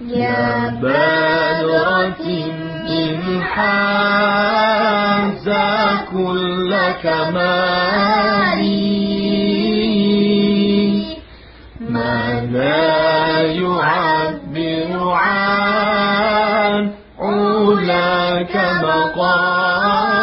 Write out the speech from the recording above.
يا بدرة إن حاز كل كمالي. لا يعبر عن علاك مقامي.